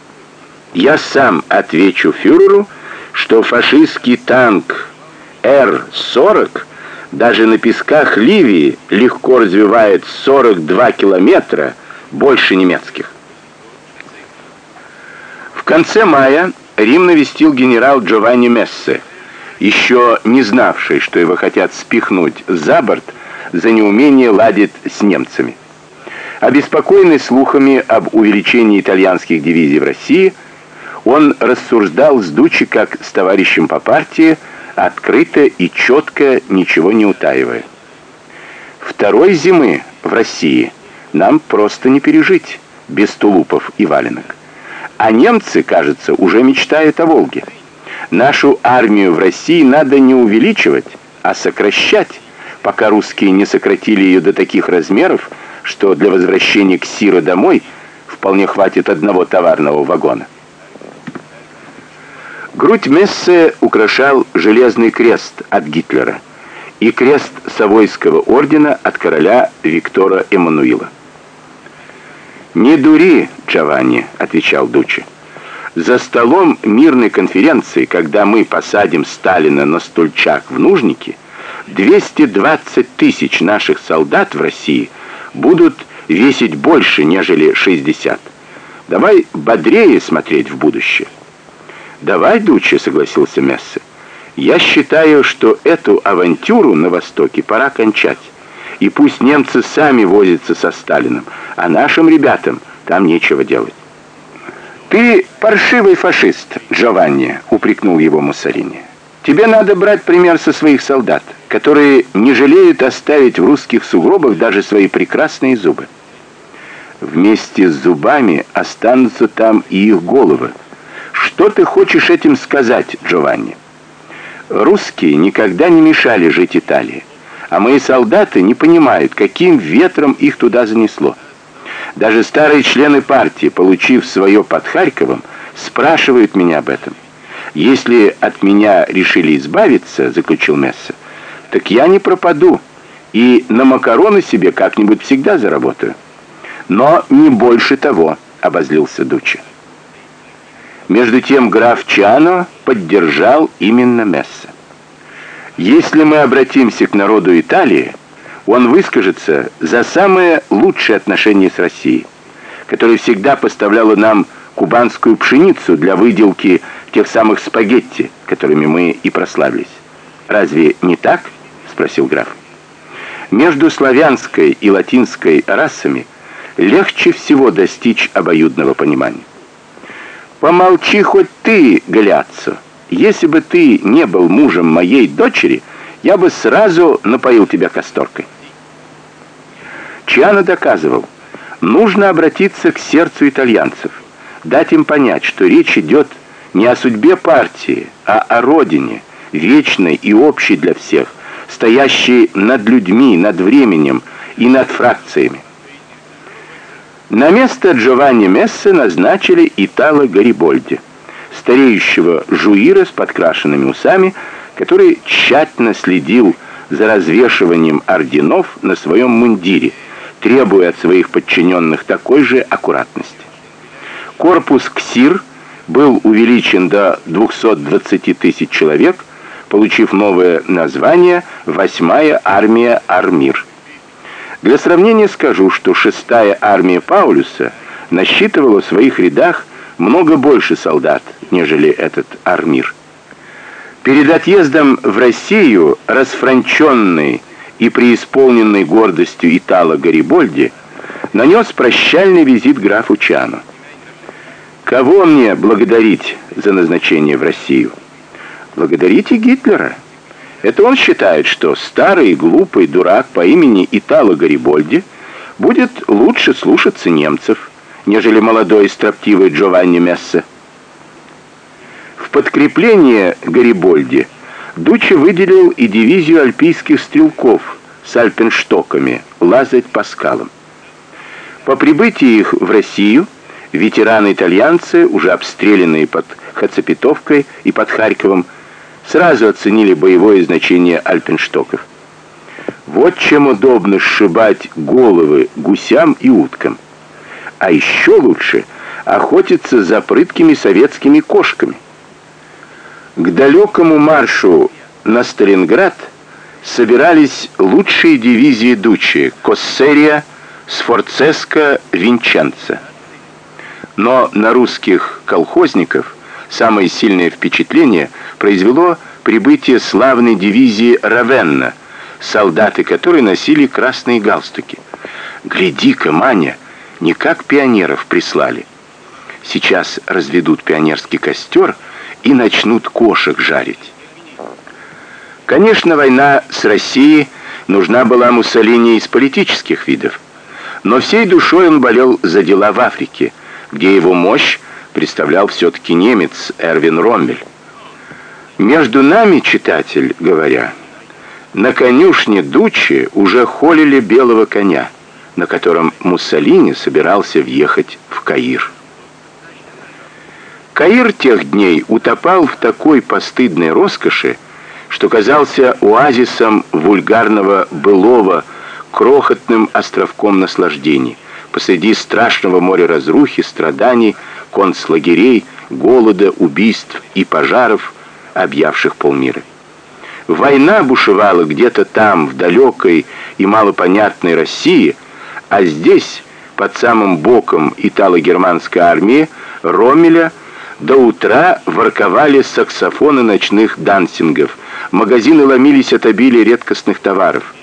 A: Я сам отвечу фюреру, что фашистский танк Р-40 даже на песках Ливии легко развивает 42 километра больше немецких. В конце мая Рим навестил генерал Джованни Мессе, еще не знавший, что его хотят спихнуть за борт за неумение ладить с немцами. Обеспокоенный слухами об увеличении итальянских дивизий в России, он рассуждал с Дучи как с товарищем по партии, открыто и четко, ничего не утаивая. Второй зимы в России нам просто не пережить без тулупов и валенок. А немцы, кажется, уже мечтают о Волге. Нашу армию в России надо не увеличивать, а сокращать, пока русские не сократили ее до таких размеров, что для возвращения к Сиро домой вполне хватит одного товарного вагона. Грудь Мессе украшал железный крест от Гитлера и крест Савойского ордена от короля Виктора Эммануила. «Не дури, Джованни», — отвечал Дучи. «За столом мирной конференции, когда мы посадим Сталина на стульчак в Нужнике, 220 тысяч наших солдат в России будут весить больше, нежели 60. Давай бодрее смотреть в будущее». «Давай, Дуччи», — согласился Мессе. «Я считаю, что эту авантюру на Востоке пора кончать. И пусть немцы сами возятся со Сталиным, а нашим ребятам там нечего делать». «Ты паршивый фашист, Джованни», — упрекнул его Муссолини. «Тебе надо брать пример со своих солдат, которые не жалеют оставить в русских сугробах даже свои прекрасные зубы. Вместе с зубами останутся там и их головы, что ты хочешь этим сказать, Джованни? Русские никогда не мешали жить Италии, а мои солдаты не понимают, каким ветром их туда занесло. Даже старые члены партии, получив свое под Харьковом, спрашивают меня об этом. Если от меня решили избавиться, заключил Месса, так я не пропаду и на макароны себе как-нибудь всегда заработаю. Но не больше того, обозлился Дучи. Между тем граф Чано поддержал именно Месса. Если мы обратимся к народу Италии, он выскажется за самые лучшие отношения с Россией, которая всегда поставляла нам кубанскую пшеницу для выделки тех самых спагетти, которыми мы и прославились. Разве не так? спросил граф. Между славянской и латинской расами легче всего достичь обоюдного понимания. Помолчи хоть ты, Галяццо. Если бы ты не был мужем моей дочери, я бы сразу напоил тебя касторкой. Чиано доказывал, нужно обратиться к сердцу итальянцев, дать им понять, что речь идет не о судьбе партии, а о родине, вечной и общей для всех, стоящей над людьми, над временем и над фракциями. На место Джованни Мессе назначили Итало Гарибольди, стареющего жуира с подкрашенными усами, который тщательно следил за развешиванием орденов на своем мундире, требуя от своих подчиненных такой же аккуратности. Корпус КСИР был увеличен до 220 тысяч человек, получив новое название «Восьмая армия Армир». Для сравнения скажу, что шестая армия Паулюса насчитывала в своих рядах много больше солдат, нежели этот Армир. Перед отъездом в Россию расфранченный и преисполненный гордостью Итало Гарибольди нанес прощальный визит графу Чану. Кого мне благодарить за назначение в Россию? Благодарите Гитлера. Это он считает, что старый глупый дурак по имени Итало Гарибольди будет лучше слушаться немцев, нежели молодой строптивый Джованни Мессе. В подкрепление Гарибольди Дуччи выделил и дивизию альпийских стрелков с альпенштоками лазать по скалам. По прибытии их в Россию ветераны-итальянцы, уже обстрелянные под Хацапетовкой и под Харьковом, сразу оценили боевое значение альпенштоков. Вот чем удобно сшибать головы гусям и уткам. А еще лучше охотиться за прыткими советскими кошками. К далекому маршу на Сталинград собирались лучшие дивизии Дучи Коссерия, Сфорцеско, Винченца. Но на русских колхозников самое сильное впечатление произвело прибытие славной дивизии Равенна, солдаты которой носили красные галстуки. «Гляди-ка, Маня, не как пионеров прислали. Сейчас разведут пионерский костер и начнут кошек жарить». Конечно, война с Россией нужна была Муссолини из политических видов, но всей душой он болел за дела в Африке, где его мощь представлял все-таки немец Эрвин Роммель. Между нами, читатель, говоря, на конюшне Дучи уже холили белого коня, на котором Муссолини собирался въехать в Каир. Каир тех дней утопал в такой постыдной роскоши, что казался оазисом вульгарного былого, крохотным островком наслаждений посреди страшного моря разрухи, страданий, концлагерей, голода, убийств и пожаров, объявших полмира. Война бушевала где-то там, в далекой и малопонятной России, а здесь, под самым боком итало-германской армии, Ромеля до утра ворковали саксофоны ночных дансингов – магазины ломились от обилия редкостных товаров.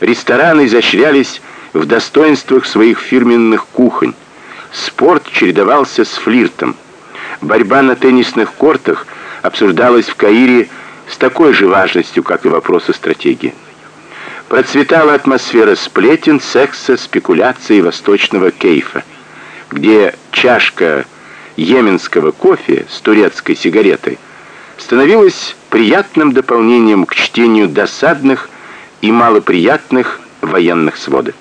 A: Рестораны изощрялись в достоинствах своих фирменных кухонь. Спорт чередовался с флиртом. Борьба на теннисных кортах обсуждалась в Каире с такой же важностью, как и вопросы стратегии. Процветала атмосфера сплетен, секса, спекуляций и восточного кейфа, где чашка йеменского кофе с турецкой сигаретой становилась приятным дополнением к чтению досадных и малоприятных военных сводок.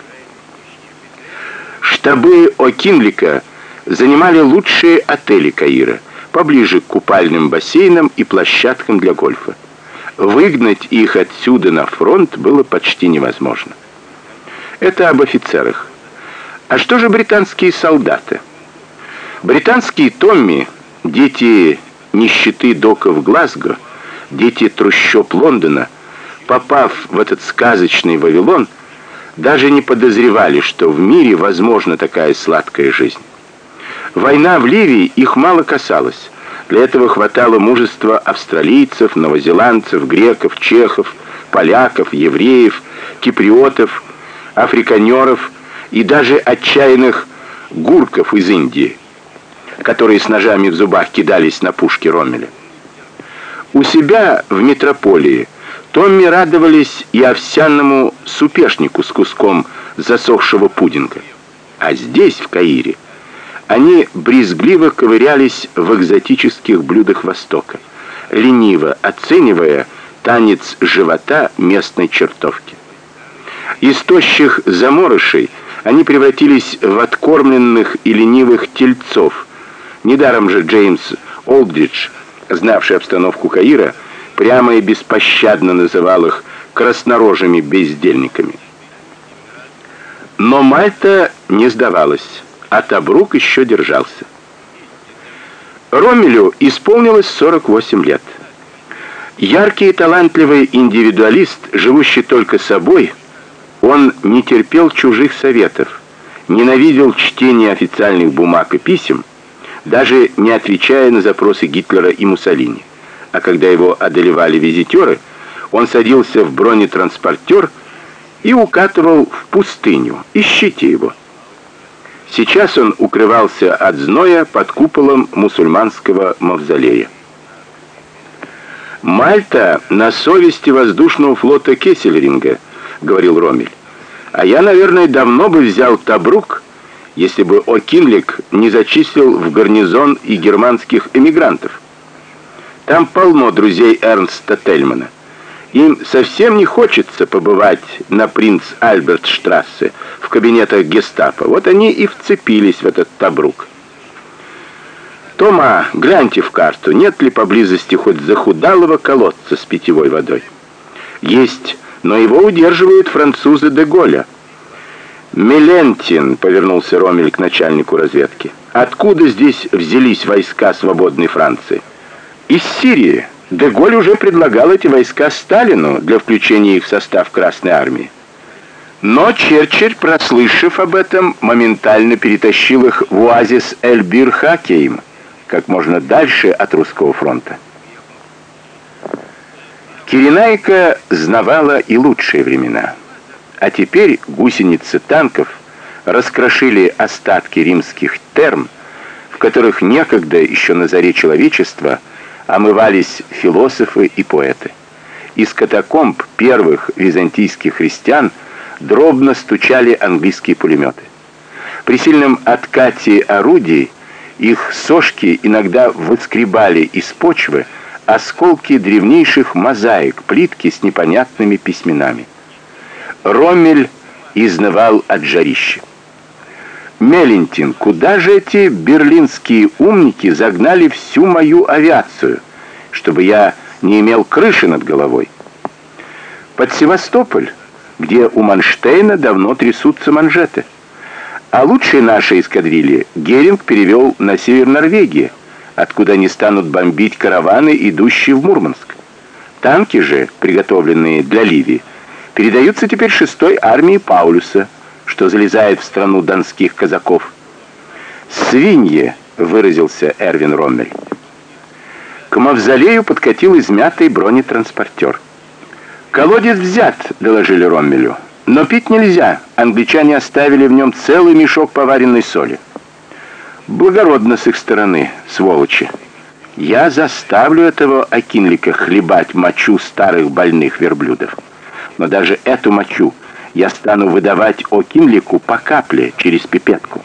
A: Штабы Окинлика занимали лучшие отели Каира, поближе к купальным бассейнам и площадкам для гольфа. Выгнать их отсюда на фронт было почти невозможно. Это об офицерах. А что же британские солдаты? Британские Томми, дети нищеты доков Глазго, дети трущоб Лондона, попав в этот сказочный Вавилон, даже не подозревали, что в мире возможна такая сладкая жизнь. Война в Ливии их мало касалась. Для этого хватало мужества австралийцев, новозеландцев, греков, чехов, поляков, евреев, киприотов, африканеров и даже отчаянных гурков из Индии, которые с ножами в зубах кидались на пушки Роммеля. У себя в метрополии Томми радовались и овсяному супешнику с куском засохшего пудинга. А здесь, в Каире, они брезгливо ковырялись в экзотических блюдах Востока, лениво оценивая танец живота местной чертовки. Из тощих заморышей они превратились в откормленных и ленивых тельцов. Недаром же Джеймс Олдридж знавший обстановку Каира, прямо и беспощадно называл их краснорожими бездельниками. Но Мальта не сдавалась, а Табрук еще держался. Ромелю исполнилось 48 лет. Яркий и талантливый индивидуалист, живущий только собой, он не терпел чужих советов, ненавидел чтение официальных бумаг и писем, даже не отвечая на запросы Гитлера и Муссолини. А когда его одолевали визитеры, он садился в бронетранспортер и укатывал в пустыню. Ищите его. Сейчас он укрывался от зноя под куполом мусульманского мавзолея. Мальта на совести воздушного флота Кессельринга, говорил Ромель. А я, наверное, давно бы взял Табрук если бы Окинлик не зачислил в гарнизон и германских эмигрантов. Там полно друзей Эрнста Тельмана. Им совсем не хочется побывать на принц Альберт-штрассе в кабинетах гестапо. Вот они и вцепились в этот табрук. Тома, гляньте в карту, нет ли поблизости хоть захудалого колодца с питьевой водой. Есть, но его удерживают французы де Голля. «Мелентин», — повернулся Ромель к начальнику разведки, — «откуда здесь взялись войска свободной Франции?» Из Сирии Деголь уже предлагал эти войска Сталину для включения их в состав Красной армии. Но Черчилль, прослышав об этом, моментально перетащил их в оазис Эль-Бир-Хакейм, как можно дальше от русского фронта. Киренайка знавала и лучшие времена. А теперь гусеницы танков раскрошили остатки римских терм, в которых некогда еще на заре человечества омывались философы и поэты. Из катакомб первых византийских христиан дробно стучали английские пулеметы. При сильном откате орудий их сошки иногда выскребали из почвы, осколки древнейших мозаик, плитки с непонятными письменами. Роммель изнывал от жарища. Мелентин, куда же эти берлинские умники загнали всю мою авиацию, чтобы я не имел крыши над головой? Под Севастополь, где у Манштейна давно трясутся манжеты. А лучшие наши эскадрильи Геринг перевел на север Норвегии, откуда они станут бомбить караваны, идущие в Мурманск. Танки же, приготовленные для Ливии, передаются теперь шестой армии Паулюса, что залезает в страну донских казаков. «Свиньи!» — выразился Эрвин Роммель. К мавзолею подкатил измятый бронетранспортер. «Колодец взят», — доложили Роммелю. «Но пить нельзя. Англичане оставили в нем целый мешок поваренной соли». Благородно с их стороны, сволочи. Я заставлю этого Акинлика хлебать мочу старых больных верблюдов. Но даже эту мочу я стану выдавать Окинлику по капле через пипетку.